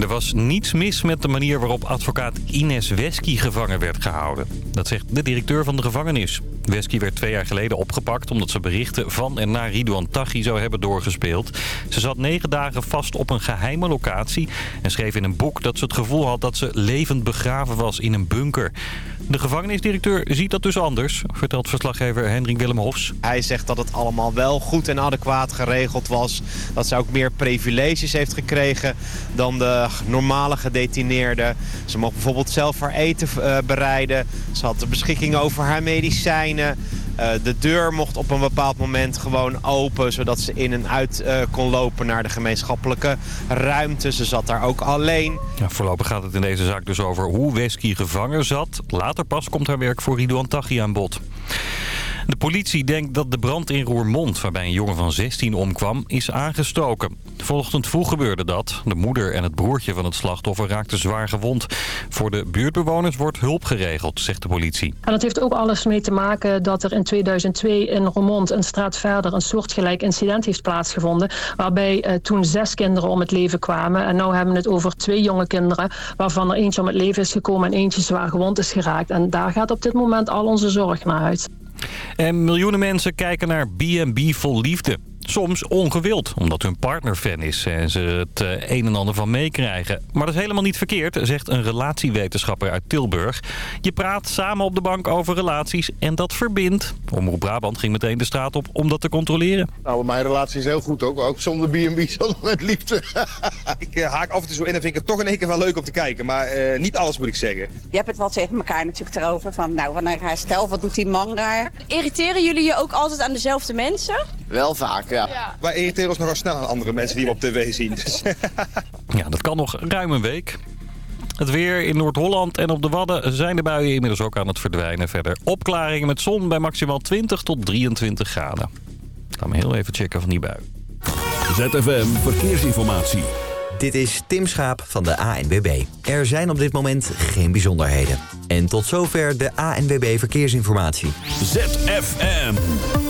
Er was niets mis met de manier waarop advocaat Ines Wesky gevangen werd gehouden. Dat zegt de directeur van de gevangenis. Wesky werd twee jaar geleden opgepakt omdat ze berichten van en naar Ridouan Taghi zou hebben doorgespeeld. Ze zat negen dagen vast op een geheime locatie en schreef in een boek dat ze het gevoel had dat ze levend begraven was in een bunker. De gevangenisdirecteur ziet dat dus anders, vertelt verslaggever Hendrik Willem Hofs. Hij zegt dat het allemaal wel goed en adequaat geregeld was. Dat ze ook meer privileges heeft gekregen dan de normale gedetineerden. Ze mocht bijvoorbeeld zelf haar eten uh, bereiden. Ze had de beschikking over haar medicijnen. Uh, de deur mocht op een bepaald moment gewoon open... zodat ze in en uit uh, kon lopen naar de gemeenschappelijke ruimte. Ze zat daar ook alleen. Ja, voorlopig gaat het in deze zaak dus over hoe Wesky gevangen zat. Later pas komt haar werk voor Ridouan Taghi aan bod. De politie denkt dat de brand in Roermond, waarbij een jongen van 16 omkwam, is aangestoken. Vanochtend vroeg gebeurde dat. De moeder en het broertje van het slachtoffer raakten zwaar gewond. Voor de buurtbewoners wordt hulp geregeld, zegt de politie. En dat heeft ook alles mee te maken dat er in 2002 in Roermond, een straat verder, een soortgelijk incident heeft plaatsgevonden. Waarbij uh, toen zes kinderen om het leven kwamen. En nu hebben we het over twee jonge kinderen, waarvan er eentje om het leven is gekomen en eentje zwaar gewond is geraakt. En daar gaat op dit moment al onze zorg naar uit. En miljoenen mensen kijken naar B&B vol liefde. Soms ongewild, omdat hun partner fan is en ze het eh, een en ander van meekrijgen. Maar dat is helemaal niet verkeerd, zegt een relatiewetenschapper uit Tilburg. Je praat samen op de bank over relaties en dat verbindt. Omroep Brabant ging meteen de straat op om dat te controleren. Nou, mijn relatie is heel goed ook. Ook zonder B&B, zonder met liefde. ik uh, haak af en toe zo in en vind ik het toch in één keer wel leuk om te kijken. Maar uh, niet alles moet ik zeggen. Je hebt het wel tegen elkaar natuurlijk erover. Van, nou, wanneer hij stel, wat doet die man daar? Irriteren jullie je ook altijd aan dezelfde mensen? Wel vaak, ja. ja. Wij irriteren ons nogal snel aan andere mensen die we op tv zien. Dus. ja, dat kan nog ruim een week. Het weer in Noord-Holland en op de Wadden zijn de buien inmiddels ook aan het verdwijnen. Verder opklaringen met zon bij maximaal 20 tot 23 graden. Gaan we heel even checken van die bui. ZFM Verkeersinformatie. Dit is Tim Schaap van de ANWB. Er zijn op dit moment geen bijzonderheden. En tot zover de ANWB Verkeersinformatie. ZFM.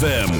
ZFM.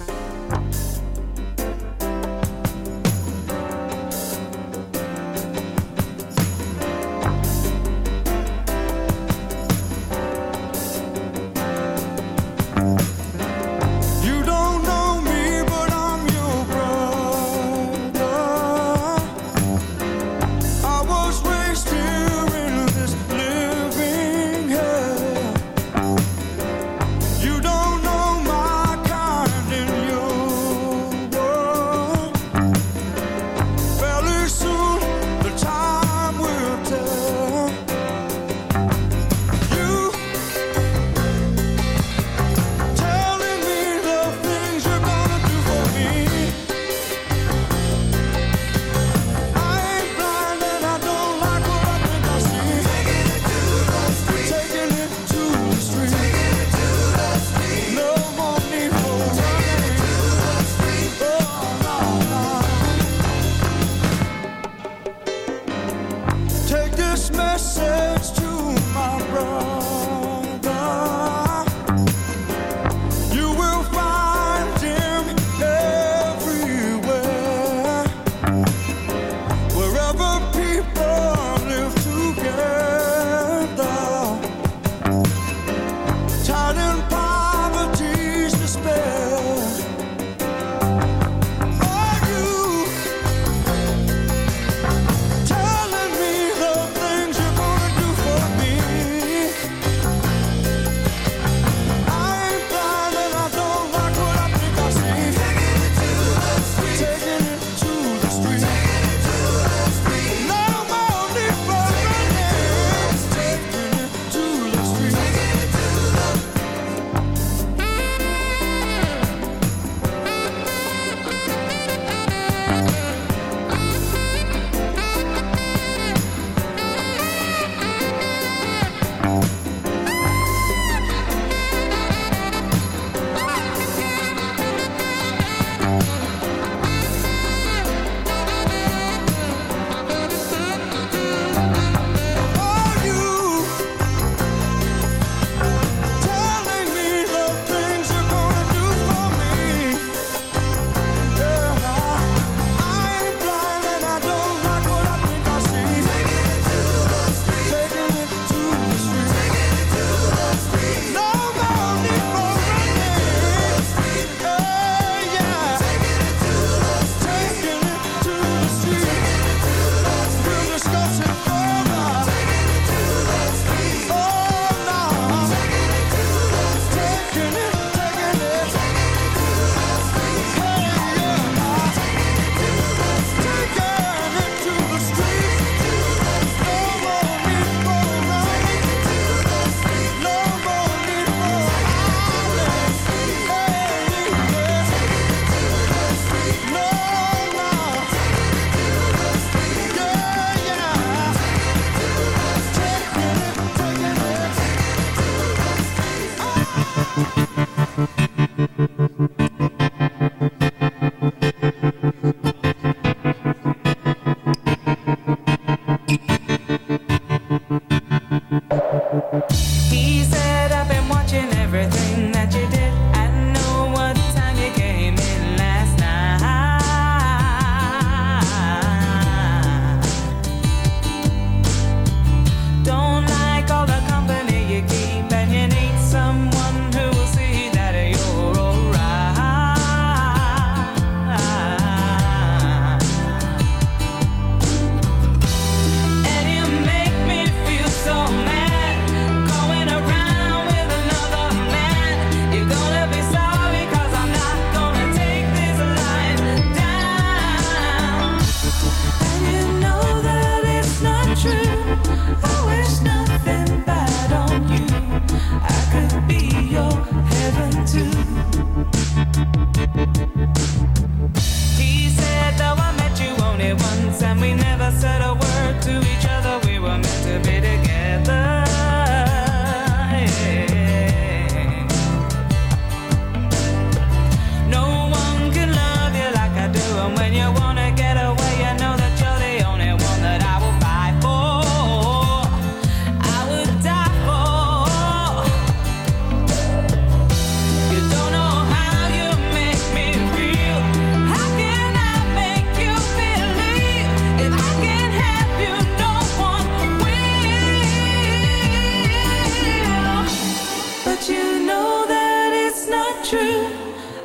true.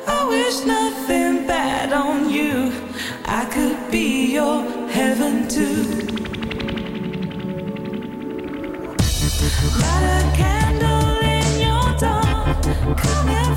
I wish nothing bad on you. I could be your heaven too. Light a candle in your dark. Come and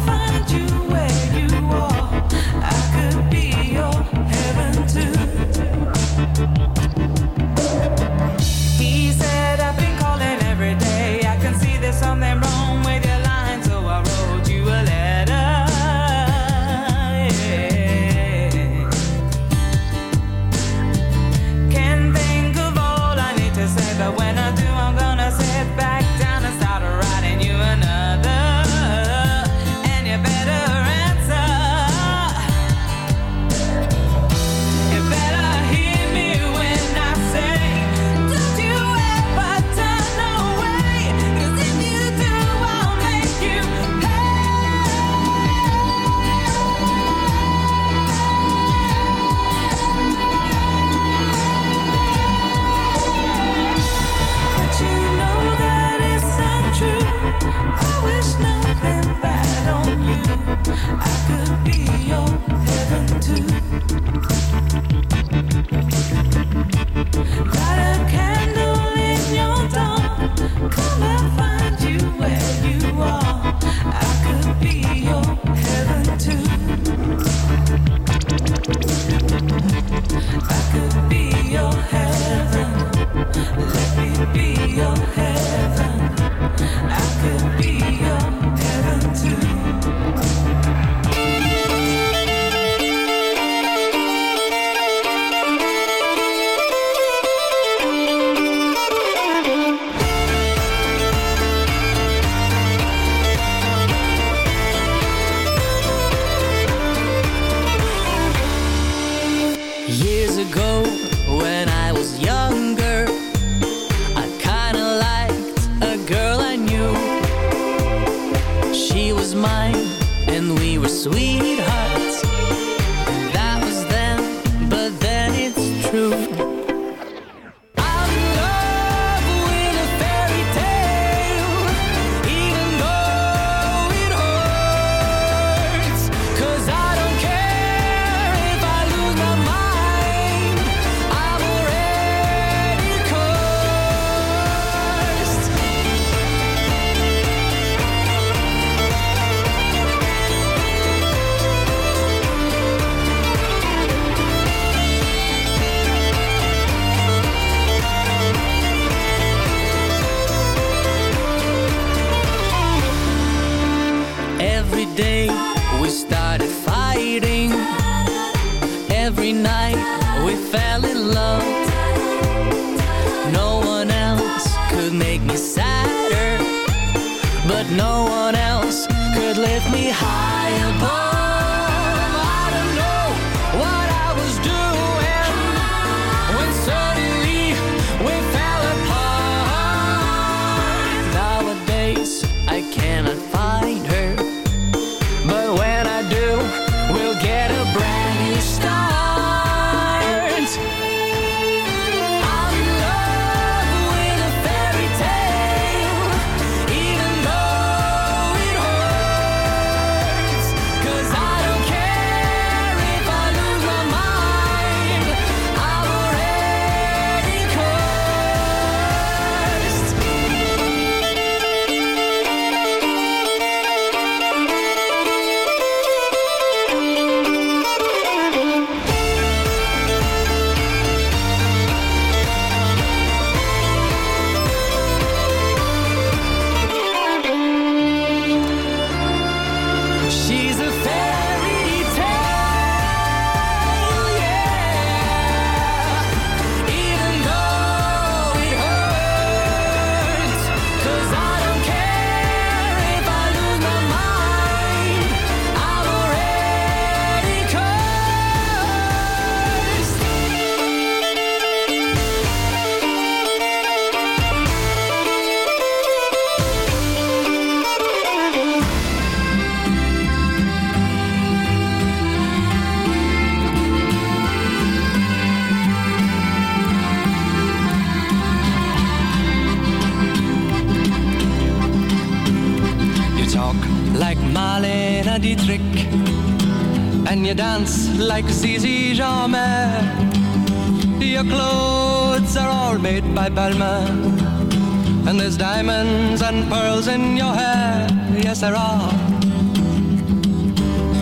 in your hair. Yes, there are.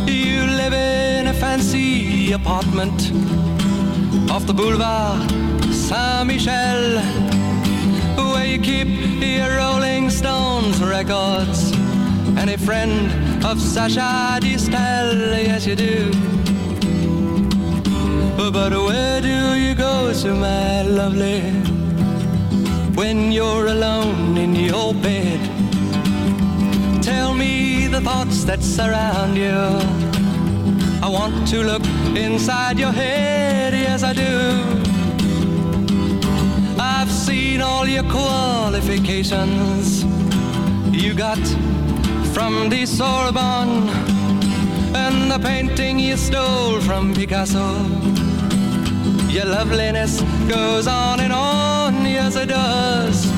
You live in a fancy apartment off the boulevard Saint Michel, where you keep your Rolling Stones records and a friend of Sacha Distel. Yes, you do. But where do you go to, my lovely, when you're alone thoughts that surround you. I want to look inside your head, yes, I do. I've seen all your qualifications you got from the Sorbonne and the painting you stole from Picasso. Your loveliness goes on and on, yes it does.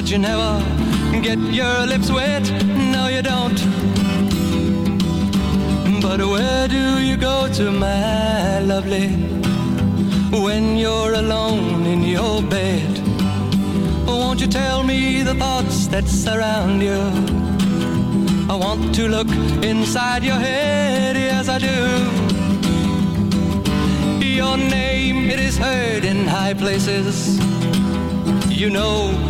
but you never get your lips wet. No, you don't. But where do you go to, my lovely, when you're alone in your bed? Won't you tell me the thoughts that surround you? I want to look inside your head, yes I do. Your name, it is heard in high places. You know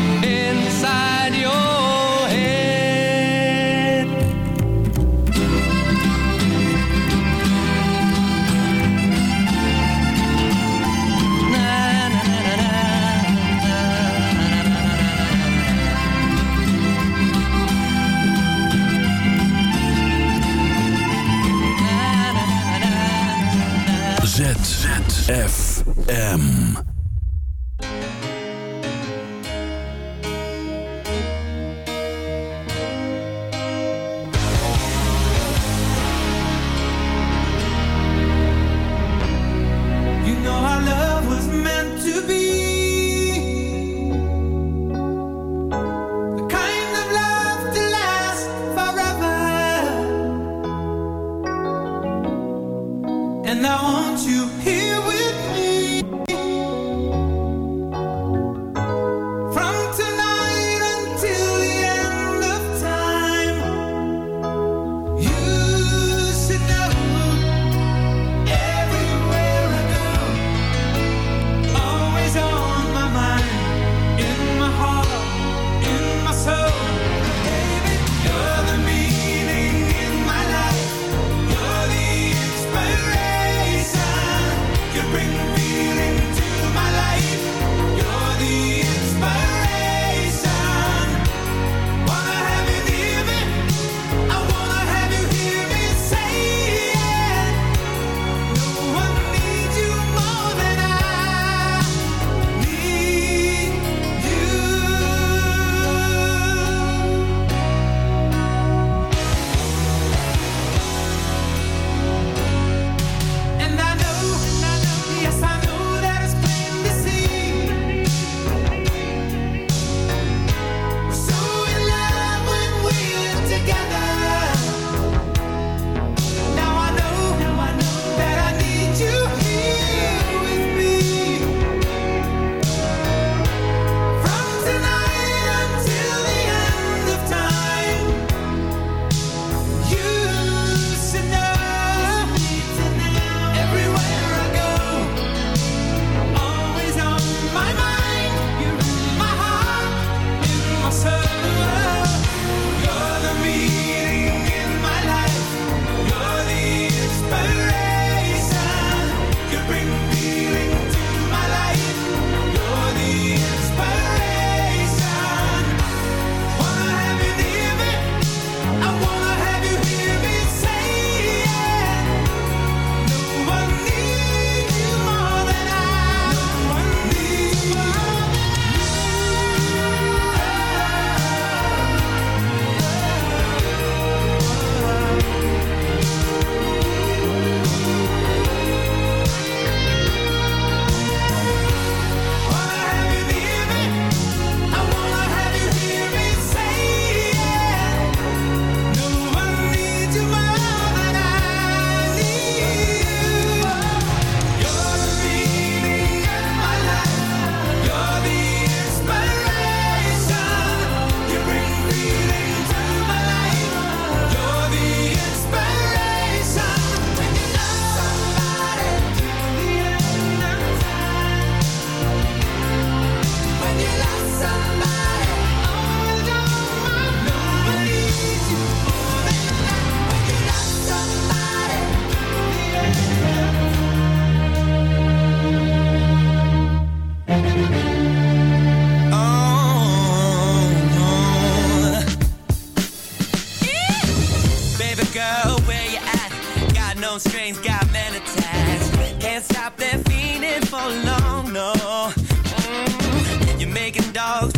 ZFM.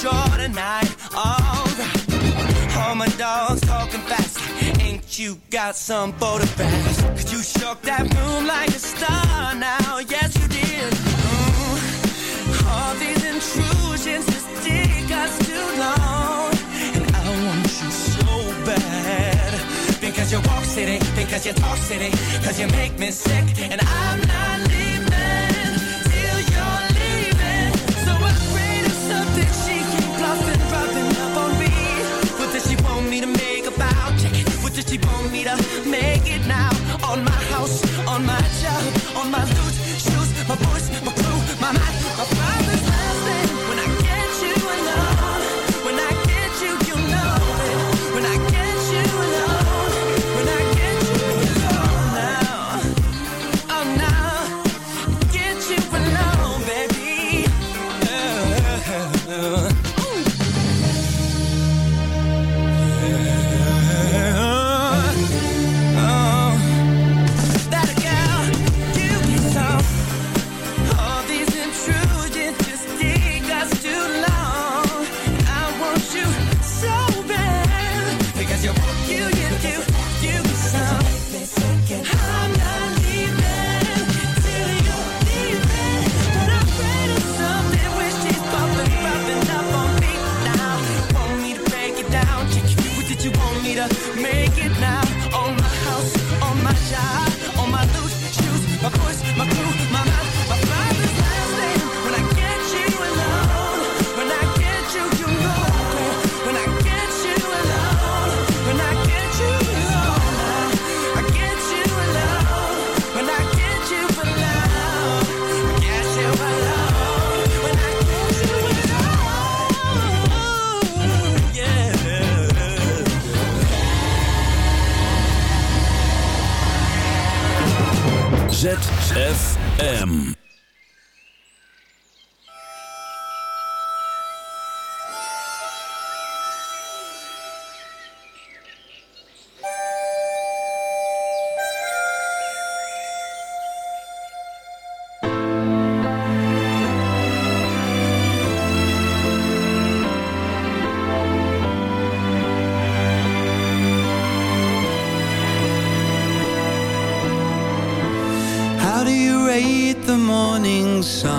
toys in the drawer tonight. Alright. All my dogs talking fast. Ain't you got some photographs? Cause you shook that room like a star now. Yes, you did. Mm. All these intrusions just take us too long. And I want you so bad. Because you walk city, because you talk city, cause you make me sick. And I'm not leaving she want me to make it now? On my house, on my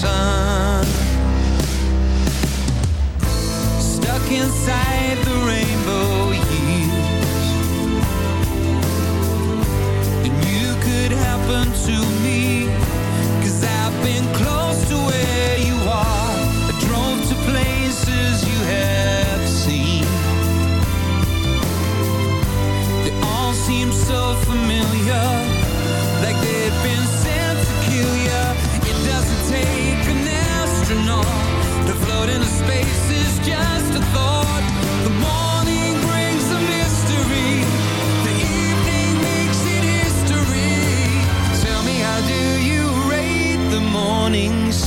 sun?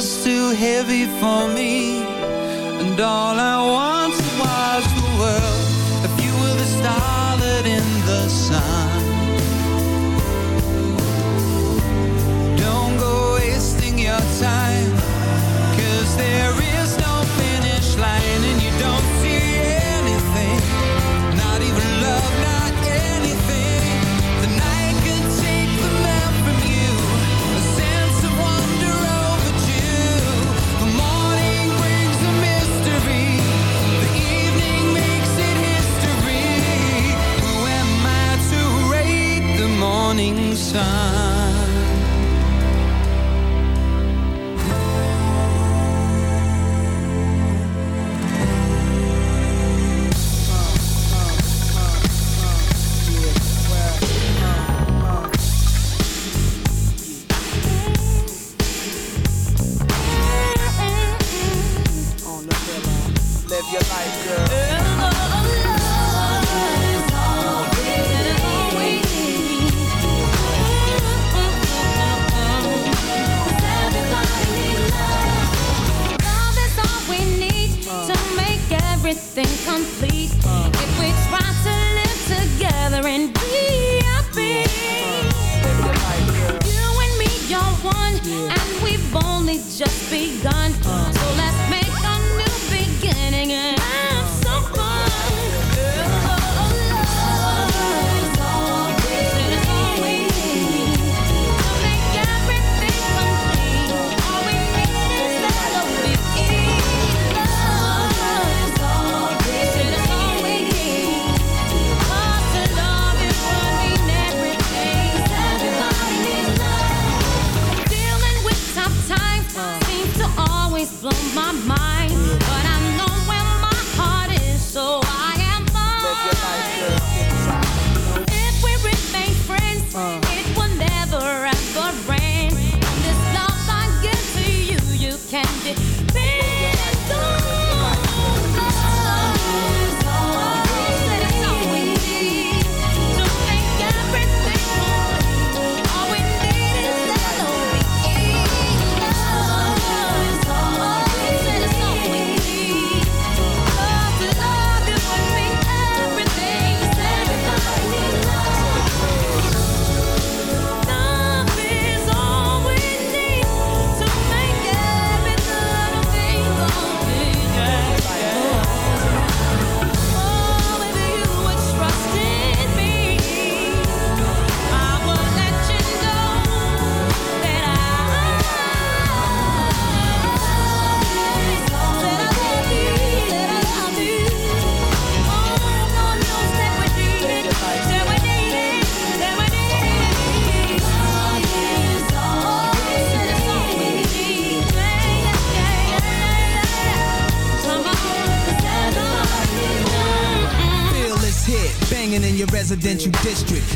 just too heavy for me. just begun. Residential